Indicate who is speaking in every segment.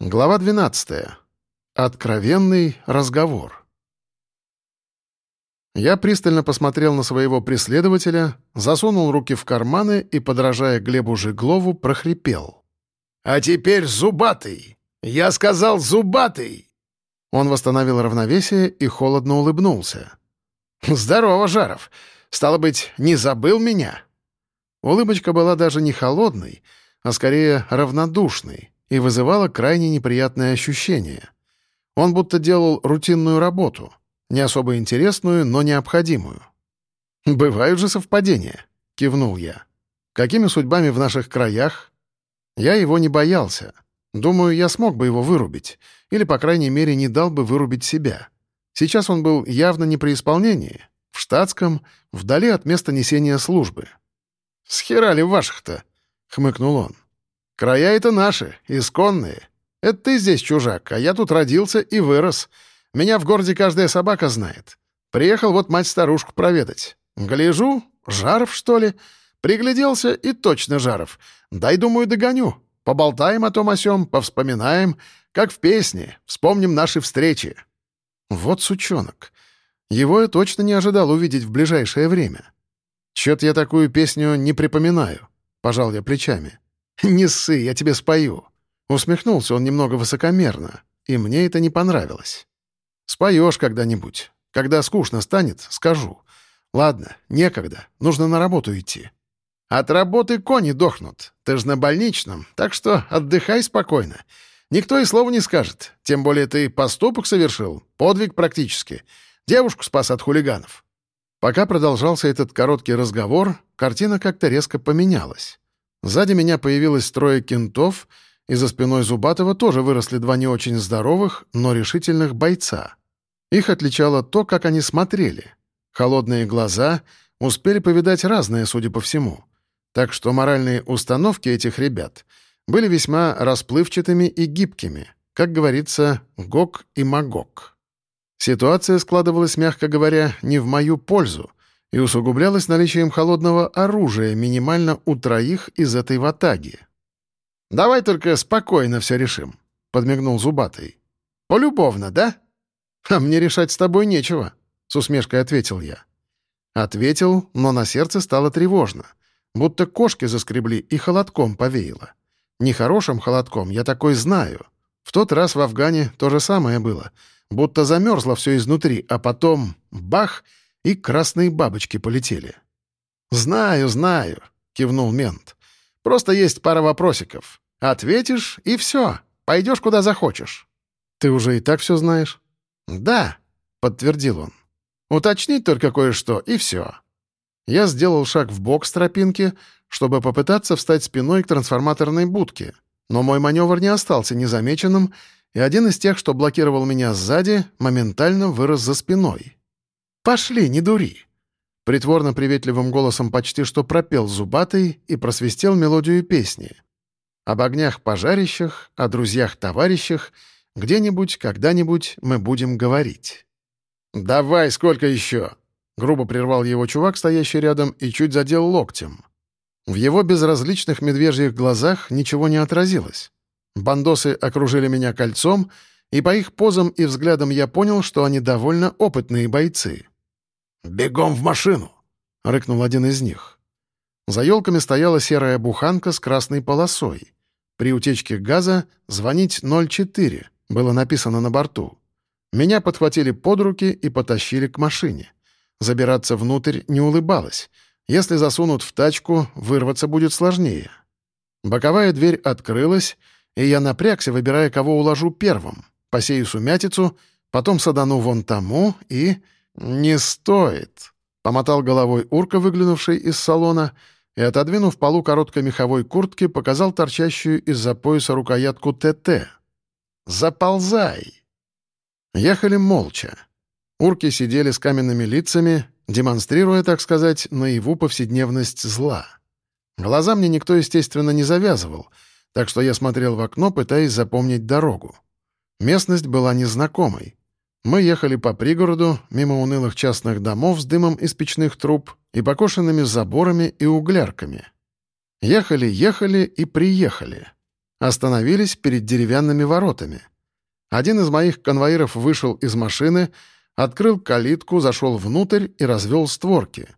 Speaker 1: Глава 12. Откровенный разговор. Я пристально посмотрел на своего преследователя, засунул руки в карманы и, подражая Глебу Жиглову, прохрипел. «А теперь зубатый! Я сказал зубатый!» Он восстановил равновесие и холодно улыбнулся. «Здорово, Жаров! Стало быть, не забыл меня?» Улыбочка была даже не холодной, а скорее равнодушной, и вызывало крайне неприятное ощущение. Он будто делал рутинную работу, не особо интересную, но необходимую. «Бывают же совпадения», — кивнул я. «Какими судьбами в наших краях?» Я его не боялся. Думаю, я смог бы его вырубить, или, по крайней мере, не дал бы вырубить себя. Сейчас он был явно не при исполнении, в штатском, вдали от места несения службы. «Схерали ваших-то?» — хмыкнул он. Края это наши, исконные. Это ты здесь чужак, а я тут родился и вырос. Меня в городе каждая собака знает. Приехал вот мать-старушку проведать. Гляжу, Жаров, что ли? Пригляделся и точно Жаров. Дай, думаю, догоню. Поболтаем о том о сём, повспоминаем, как в песне, вспомним наши встречи. Вот сучонок. Его я точно не ожидал увидеть в ближайшее время. Чё-то я такую песню не припоминаю. Пожал я плечами. «Не ссы, я тебе спою». Усмехнулся он немного высокомерно, и мне это не понравилось. «Споешь когда-нибудь. Когда скучно станет, скажу. Ладно, некогда, нужно на работу идти». «От работы кони дохнут. Ты ж на больничном, так что отдыхай спокойно. Никто и слова не скажет. Тем более ты поступок совершил, подвиг практически. Девушку спас от хулиганов». Пока продолжался этот короткий разговор, картина как-то резко поменялась. Сзади меня появилось трое кентов, и за спиной Зубатова тоже выросли два не очень здоровых, но решительных бойца. Их отличало то, как они смотрели. Холодные глаза успели повидать разное, судя по всему. Так что моральные установки этих ребят были весьма расплывчатыми и гибкими, как говорится, гок и магок. Ситуация складывалась, мягко говоря, не в мою пользу — и усугублялось наличием холодного оружия минимально у троих из этой ватаги. «Давай только спокойно все решим», — подмигнул Зубатый. «Полюбовно, да?» «А мне решать с тобой нечего», — с усмешкой ответил я. Ответил, но на сердце стало тревожно. Будто кошки заскребли и холодком повеяло. Нехорошим холодком, я такой знаю. В тот раз в Афгане то же самое было. Будто замерзло все изнутри, а потом — бах — и красные бабочки полетели. «Знаю, знаю», — кивнул мент. «Просто есть пара вопросиков. Ответишь, и все. Пойдешь куда захочешь». «Ты уже и так все знаешь?» «Да», — подтвердил он. «Уточнить только кое-что, и все». Я сделал шаг в бок с тропинки, чтобы попытаться встать спиной к трансформаторной будке, но мой маневр не остался незамеченным, и один из тех, что блокировал меня сзади, моментально вырос за спиной. «Пошли, не дури!» Притворно приветливым голосом почти что пропел зубатый и просвистел мелодию песни. Об огнях-пожарищах, о друзьях-товарищах где-нибудь, когда-нибудь мы будем говорить. «Давай, сколько еще?» — грубо прервал его чувак, стоящий рядом, и чуть задел локтем. В его безразличных медвежьих глазах ничего не отразилось. Бандосы окружили меня кольцом, и по их позам и взглядам я понял, что они довольно опытные бойцы. «Бегом в машину!» — рыкнул один из них. За елками стояла серая буханка с красной полосой. При утечке газа «Звонить 04» было написано на борту. Меня подхватили под руки и потащили к машине. Забираться внутрь не улыбалось. Если засунут в тачку, вырваться будет сложнее. Боковая дверь открылась, и я напрягся, выбирая, кого уложу первым. Посею сумятицу, потом садану вон тому и... «Не стоит», — помотал головой урка, выглянувший из салона, и, отодвинув полу короткой меховой куртки, показал торчащую из-за пояса рукоятку ТТ. «Заползай!» Ехали молча. Урки сидели с каменными лицами, демонстрируя, так сказать, наяву повседневность зла. Глаза мне никто, естественно, не завязывал, так что я смотрел в окно, пытаясь запомнить дорогу. Местность была незнакомой. Мы ехали по пригороду, мимо унылых частных домов с дымом из печных труб и покошенными заборами и углярками. Ехали, ехали и приехали. Остановились перед деревянными воротами. Один из моих конвоиров вышел из машины, открыл калитку, зашел внутрь и развел створки.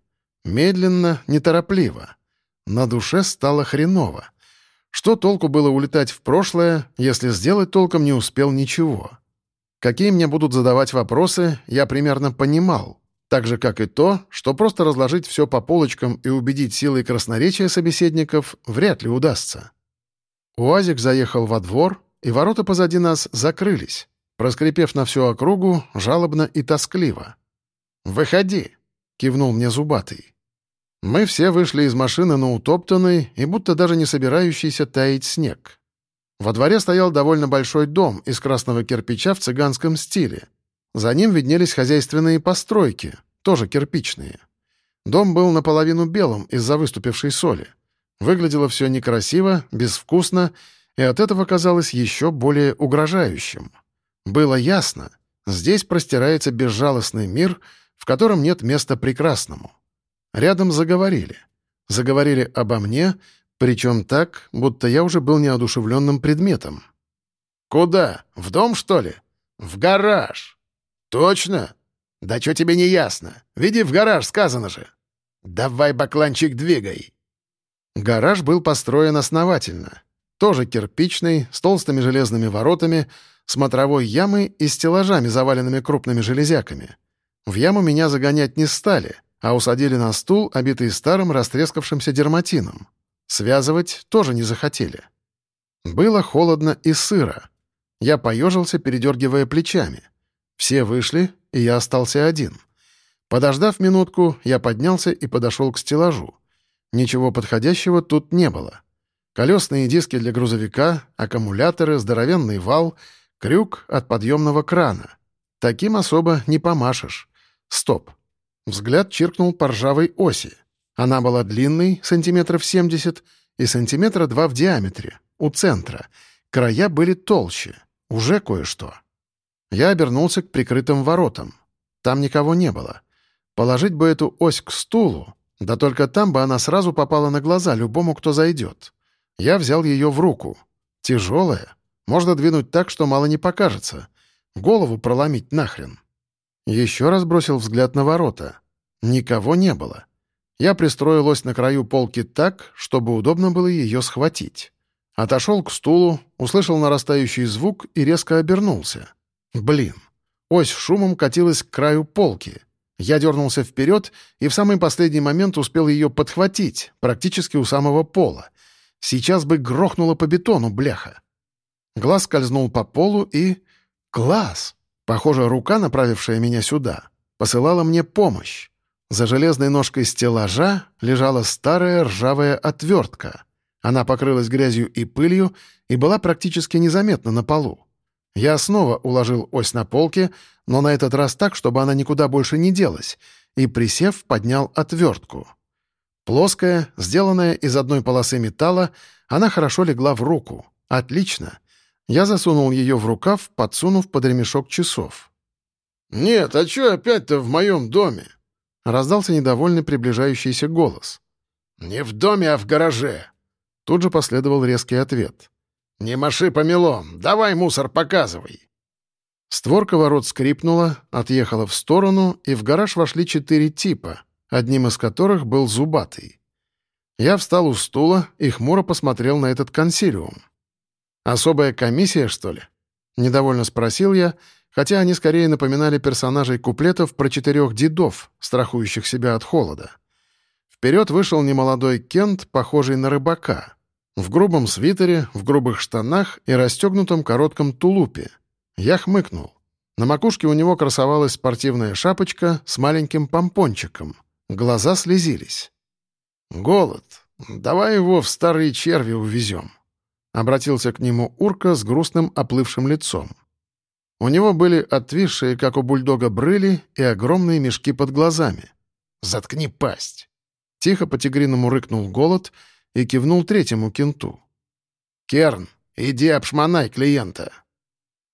Speaker 1: Медленно, неторопливо. На душе стало хреново. Что толку было улетать в прошлое, если сделать толком не успел ничего? Какие мне будут задавать вопросы, я примерно понимал. Так же, как и то, что просто разложить все по полочкам и убедить силой красноречия собеседников вряд ли удастся. Уазик заехал во двор, и ворота позади нас закрылись, проскрипев на всю округу жалобно и тоскливо. «Выходи!» — кивнул мне Зубатый. Мы все вышли из машины на утоптанный и будто даже не собирающийся таять снег. Во дворе стоял довольно большой дом из красного кирпича в цыганском стиле. За ним виднелись хозяйственные постройки, тоже кирпичные. Дом был наполовину белым из-за выступившей соли. Выглядело все некрасиво, безвкусно, и от этого казалось еще более угрожающим. Было ясно, здесь простирается безжалостный мир, в котором нет места прекрасному. Рядом заговорили. Заговорили обо мне, причем так, будто я уже был неодушевленным предметом. «Куда? В дом, что ли? В гараж!» «Точно? Да что тебе не ясно? Веди в гараж, сказано же!» «Давай, бакланчик, двигай!» Гараж был построен основательно. Тоже кирпичный, с толстыми железными воротами, смотровой ямой и стеллажами, заваленными крупными железяками. В яму меня загонять не стали, а усадили на стул, обитый старым растрескавшимся дерматином. Связывать тоже не захотели. Было холодно и сыро. Я поежился, передергивая плечами. Все вышли, и я остался один. Подождав минутку, я поднялся и подошел к стеллажу. Ничего подходящего тут не было. Колесные диски для грузовика, аккумуляторы, здоровенный вал, крюк от подъемного крана. Таким особо не помашешь. Стоп. Взгляд чиркнул по ржавой оси. Она была длинной, сантиметров 70, и сантиметра два в диаметре, у центра. Края были толще. Уже кое-что. Я обернулся к прикрытым воротам. Там никого не было. Положить бы эту ось к стулу, да только там бы она сразу попала на глаза любому, кто зайдет. Я взял ее в руку. Тяжелая. Можно двинуть так, что мало не покажется. Голову проломить нахрен. Еще раз бросил взгляд на ворота. Никого не было. Я пристроил ось на краю полки так, чтобы удобно было ее схватить. Отошел к стулу, услышал нарастающий звук и резко обернулся. Блин. Ось шумом катилась к краю полки. Я дернулся вперед и в самый последний момент успел ее подхватить, практически у самого пола. Сейчас бы грохнуло по бетону, бляха. Глаз скользнул по полу и... Глаз! Похоже, рука, направившая меня сюда, посылала мне помощь. За железной ножкой стеллажа лежала старая ржавая отвертка. Она покрылась грязью и пылью и была практически незаметна на полу. Я снова уложил ось на полке, но на этот раз так, чтобы она никуда больше не делась, и, присев, поднял отвертку. Плоская, сделанная из одной полосы металла, она хорошо легла в руку. Отлично. Я засунул ее в рукав, подсунув под ремешок часов. «Нет, а чё опять-то в моем доме?» — раздался недовольный приближающийся голос. «Не в доме, а в гараже!» Тут же последовал резкий ответ. «Не маши помелом! Давай мусор показывай!» Створка ворот скрипнула, отъехала в сторону, и в гараж вошли четыре типа, одним из которых был Зубатый. Я встал у стула и хмуро посмотрел на этот консилиум. «Особая комиссия, что ли?» — недовольно спросил я, хотя они скорее напоминали персонажей куплетов про четырех дедов, страхующих себя от холода. Вперед вышел немолодой Кент, похожий на рыбака. В грубом свитере, в грубых штанах и расстегнутом коротком тулупе. Я хмыкнул. На макушке у него красовалась спортивная шапочка с маленьким помпончиком. Глаза слезились. «Голод. Давай его в старые черви увезем». Обратился к нему Урка с грустным оплывшим лицом. У него были отвисшие, как у бульдога, брыли и огромные мешки под глазами. «Заткни пасть!» Тихо по-тигриному рыкнул голод и кивнул третьему кенту. «Керн, иди обшмонай клиента!»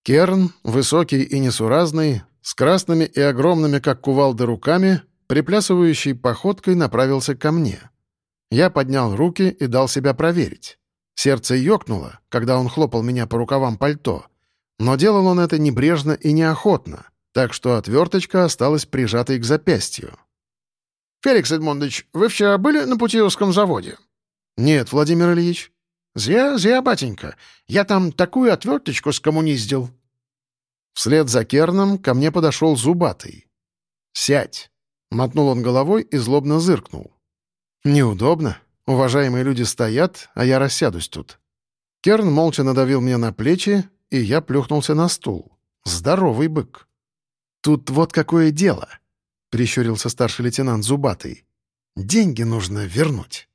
Speaker 1: Керн, высокий и несуразный, с красными и огромными, как кувалды, руками, приплясывающей походкой направился ко мне. Я поднял руки и дал себя проверить. Сердце ёкнуло, когда он хлопал меня по рукавам пальто, но делал он это небрежно и неохотно, так что отверточка осталась прижатой к запястью.
Speaker 2: «Феликс Эдмондович, вы вчера были на Путиловском заводе?»
Speaker 1: «Нет, Владимир Ильич».
Speaker 2: «Зря, зря, батенька. Я там такую отверточку скоммуниздил».
Speaker 1: Вслед за Керном ко мне подошел Зубатый. «Сядь!» — мотнул он головой и злобно зыркнул. «Неудобно. Уважаемые люди стоят, а я рассядусь тут». Керн молча надавил мне на плечи, и я плюхнулся на стул. Здоровый бык. «Тут вот какое дело!» — прищурился старший лейтенант Зубатый. «Деньги нужно вернуть».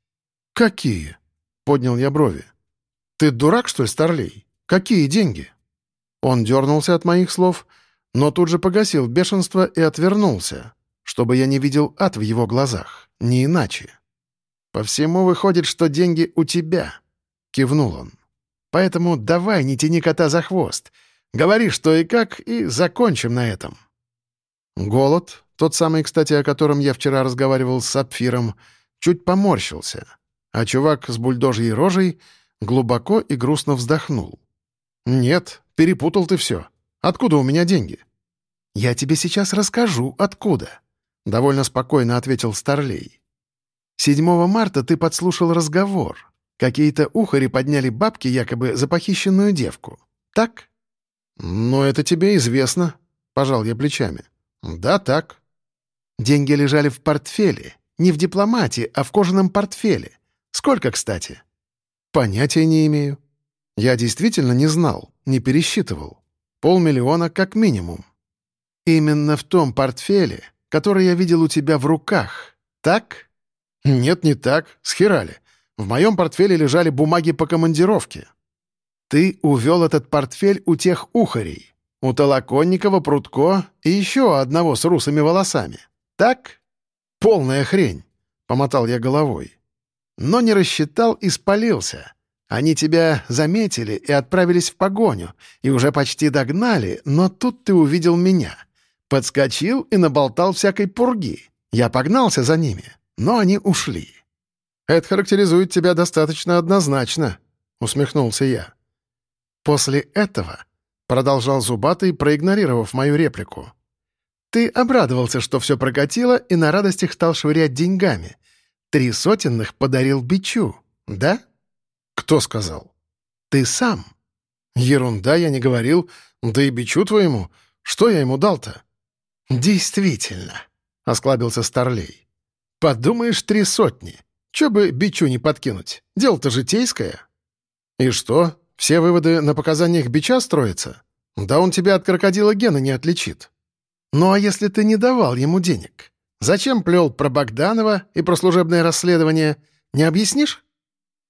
Speaker 1: «Какие?» — поднял я брови. «Ты дурак, что ли, Старлей? Какие деньги?» Он дернулся от моих слов, но тут же погасил бешенство и отвернулся, чтобы я не видел ад в его глазах, не иначе. «По всему выходит, что деньги у тебя», — кивнул он. «Поэтому давай не тяни кота за хвост. Говори, что и как, и закончим на этом». Голод, тот самый, кстати, о котором я вчера разговаривал с Сапфиром, чуть поморщился, а чувак с бульдожьей рожей глубоко и грустно вздохнул. «Нет, перепутал ты все. Откуда у меня деньги?» «Я тебе сейчас расскажу, откуда», — довольно спокойно ответил Старлей. 7 марта ты подслушал разговор. Какие-то ухари подняли бабки якобы за похищенную девку. Так? «Но это тебе известно», — пожал я плечами. «Да, так». «Деньги лежали в портфеле. Не в дипломате, а в кожаном портфеле. Сколько, кстати?» «Понятия не имею. Я действительно не знал, не пересчитывал. Полмиллиона как минимум. Именно в том портфеле, который я видел у тебя в руках. Так?» «Нет, не так. Схерали. В моем портфеле лежали бумаги по командировке». «Ты увел этот портфель у тех ухарей. У Толоконникова, Прутко и еще одного с русыми волосами. Так?» «Полная хрень», — помотал я головой. «Но не рассчитал и спалился. Они тебя заметили и отправились в погоню, и уже почти догнали, но тут ты увидел меня. Подскочил и наболтал всякой пурги. Я погнался за ними но они ушли. «Это характеризует тебя достаточно однозначно», — усмехнулся я. «После этого», — продолжал Зубатый, проигнорировав мою реплику, «ты обрадовался, что все прокатило, и на радостях стал швырять деньгами. Три сотенных подарил бичу, да?» «Кто сказал?» «Ты сам». «Ерунда, я не говорил. Да и бичу твоему. Что я ему дал-то?» «Действительно», — осклабился Старлей. Подумаешь, три сотни. Че бы бичу не подкинуть? Дело-то житейское. И что, все выводы на показаниях бича строятся? Да он тебя от крокодила Гена не отличит. Ну а если ты не давал ему денег? Зачем плел про Богданова и про служебное расследование? Не объяснишь?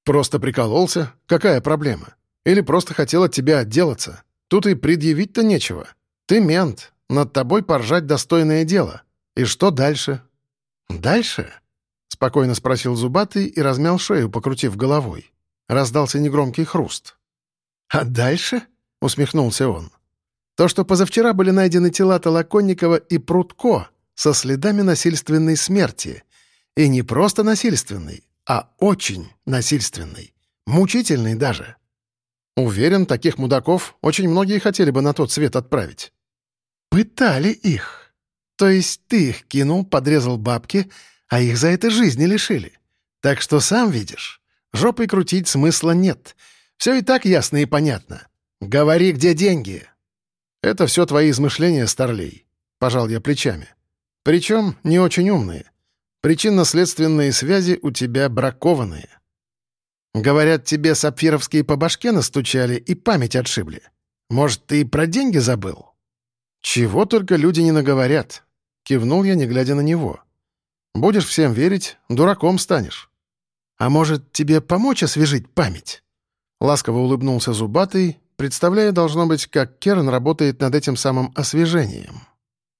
Speaker 1: Просто прикололся. Какая проблема? Или просто хотел от тебя отделаться? Тут и предъявить-то нечего. Ты мент. Над тобой поржать достойное дело. И что дальше? «Дальше?» — спокойно спросил Зубатый и размял шею, покрутив головой. Раздался негромкий хруст. «А дальше?» — усмехнулся он. «То, что позавчера были найдены тела Толоконникова и Прутко со следами насильственной смерти. И не просто насильственной, а очень насильственной. Мучительной даже. Уверен, таких мудаков очень многие хотели бы на тот свет отправить». «Пытали их», то есть ты их кинул, подрезал бабки, а их за это жизни лишили. Так что сам видишь, жопой крутить смысла нет. Все и так ясно и понятно. Говори, где деньги. Это все твои измышления, Старлей. Пожал я плечами. Причем не очень умные. Причинно-следственные связи у тебя бракованные. Говорят, тебе сапфировские по башке настучали и память отшибли. Может, ты и про деньги забыл? Чего только люди не наговорят. Кивнул я, не глядя на него. «Будешь всем верить, дураком станешь». «А может, тебе помочь освежить память?» Ласково улыбнулся Зубатый, представляя, должно быть, как Керн работает над этим самым освежением.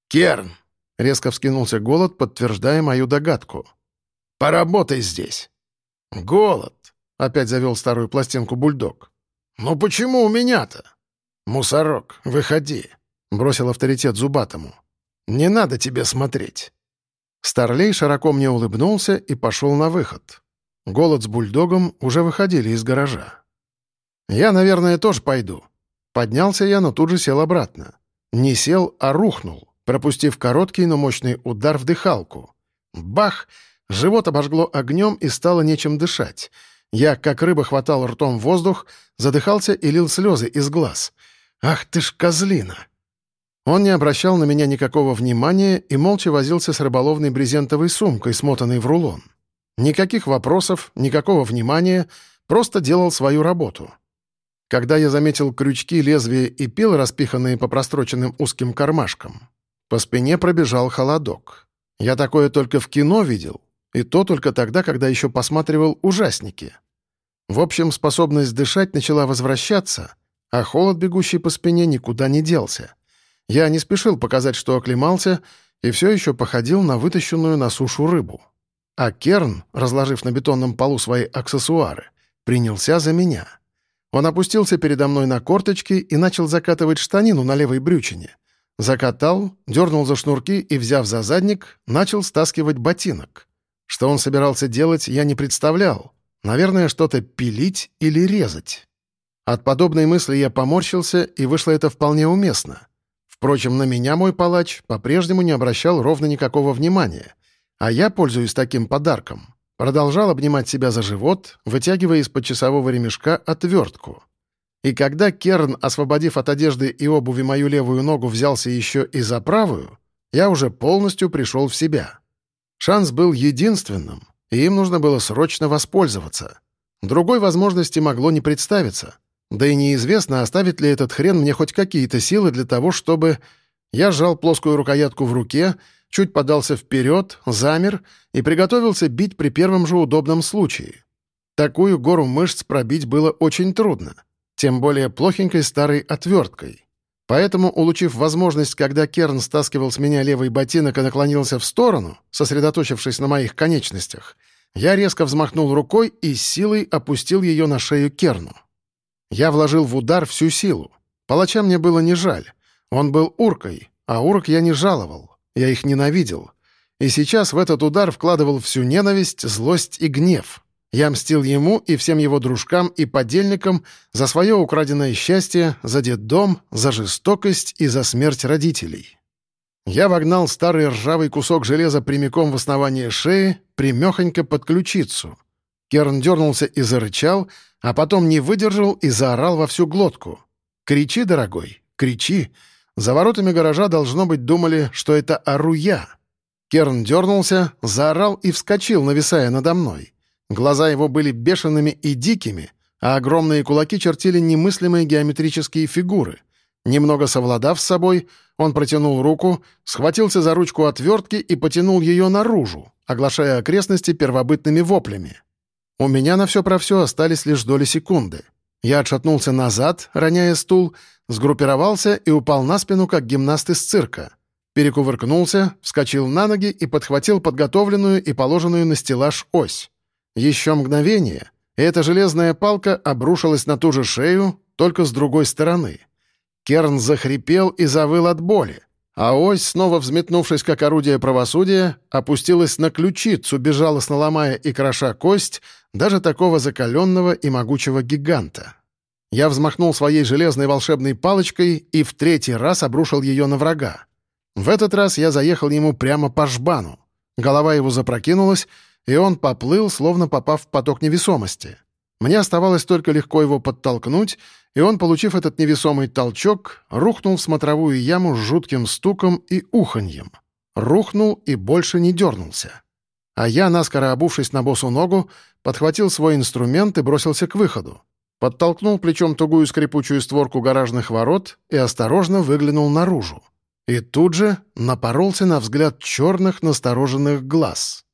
Speaker 2: «Керн!»
Speaker 1: — резко вскинулся Голод, подтверждая мою догадку.
Speaker 2: «Поработай здесь!»
Speaker 1: «Голод!» — опять завел старую пластинку бульдог.
Speaker 2: «Ну почему у меня-то?» «Мусорок, выходи!» — бросил авторитет Зубатому. Не надо тебе смотреть».
Speaker 1: Старлей широко мне улыбнулся и пошел на выход. Голод с бульдогом уже выходили из гаража. «Я, наверное, тоже пойду». Поднялся я, но тут же сел обратно. Не сел, а рухнул, пропустив короткий, но мощный удар в дыхалку. Бах! Живот обожгло огнем и стало нечем дышать. Я, как рыба, хватал ртом воздух, задыхался и лил слезы из глаз. «Ах ты ж козлина!» Он не обращал на меня никакого внимания и молча возился с рыболовной брезентовой сумкой, смотанной в рулон. Никаких вопросов, никакого внимания, просто делал свою работу. Когда я заметил крючки, лезвия и пил, распиханные по простроченным узким кармашкам, по спине пробежал холодок. Я такое только в кино видел, и то только тогда, когда еще посматривал ужасники. В общем, способность дышать начала возвращаться, а холод, бегущий по спине, никуда не делся. Я не спешил показать, что оклемался, и все еще походил на вытащенную на сушу рыбу. А Керн, разложив на бетонном полу свои аксессуары, принялся за меня. Он опустился передо мной на корточки и начал закатывать штанину на левой брючине. Закатал, дернул за шнурки и, взяв за задник, начал стаскивать ботинок. Что он собирался делать, я не представлял. Наверное, что-то пилить или резать. От подобной мысли я поморщился, и вышло это вполне уместно. Впрочем, на меня мой палач по-прежнему не обращал ровно никакого внимания. А я, пользуясь таким подарком, продолжал обнимать себя за живот, вытягивая из-под часового ремешка отвертку. И когда Керн, освободив от одежды и обуви мою левую ногу, взялся еще и за правую, я уже полностью пришел в себя. Шанс был единственным, и им нужно было срочно воспользоваться. Другой возможности могло не представиться. Да и неизвестно, оставит ли этот хрен мне хоть какие-то силы для того, чтобы... Я сжал плоскую рукоятку в руке, чуть подался вперед, замер и приготовился бить при первом же удобном случае. Такую гору мышц пробить было очень трудно, тем более плохенькой старой отверткой. Поэтому, улучив возможность, когда Керн стаскивал с меня левый ботинок и наклонился в сторону, сосредоточившись на моих конечностях, я резко взмахнул рукой и силой опустил ее на шею Керну. Я вложил в удар всю силу. Палача мне было не жаль. Он был уркой, а урок я не жаловал. Я их ненавидел. И сейчас в этот удар вкладывал всю ненависть, злость и гнев. Я мстил ему и всем его дружкам и подельникам за свое украденное счастье, за детдом, за жестокость и за смерть родителей. Я вогнал старый ржавый кусок железа прямиком в основание шеи, примехонько под ключицу. Керн дернулся и зарычал, а потом не выдержал и заорал во всю глотку. «Кричи, дорогой, кричи!» За воротами гаража, должно быть, думали, что это ору я. Керн дернулся, заорал и вскочил, нависая надо мной. Глаза его были бешеными и дикими, а огромные кулаки чертили немыслимые геометрические фигуры. Немного совладав с собой, он протянул руку, схватился за ручку отвертки и потянул ее наружу, оглашая окрестности первобытными воплями. У меня на все про все остались лишь доли секунды. Я отшатнулся назад, роняя стул, сгруппировался и упал на спину, как гимнаст из цирка. Перекувыркнулся, вскочил на ноги и подхватил подготовленную и положенную на стеллаж ось. Еще мгновение, и эта железная палка обрушилась на ту же шею, только с другой стороны. Керн захрипел и завыл от боли, а ось, снова взметнувшись как орудие правосудия, опустилась на ключицу, безжалостно ломая и кроша кость даже такого закаленного и могучего гиганта. Я взмахнул своей железной волшебной палочкой и в третий раз обрушил ее на врага. В этот раз я заехал ему прямо по жбану. Голова его запрокинулась, и он поплыл, словно попав в поток невесомости. Мне оставалось только легко его подтолкнуть, и он, получив этот невесомый толчок, рухнул в смотровую яму с жутким стуком и уханьем. Рухнул и больше не дернулся. А я, наскоро обувшись на босу ногу, подхватил свой инструмент и бросился к выходу. Подтолкнул плечом тугую скрипучую створку гаражных ворот и осторожно выглянул наружу. И тут же напоролся на взгляд черных настороженных глаз.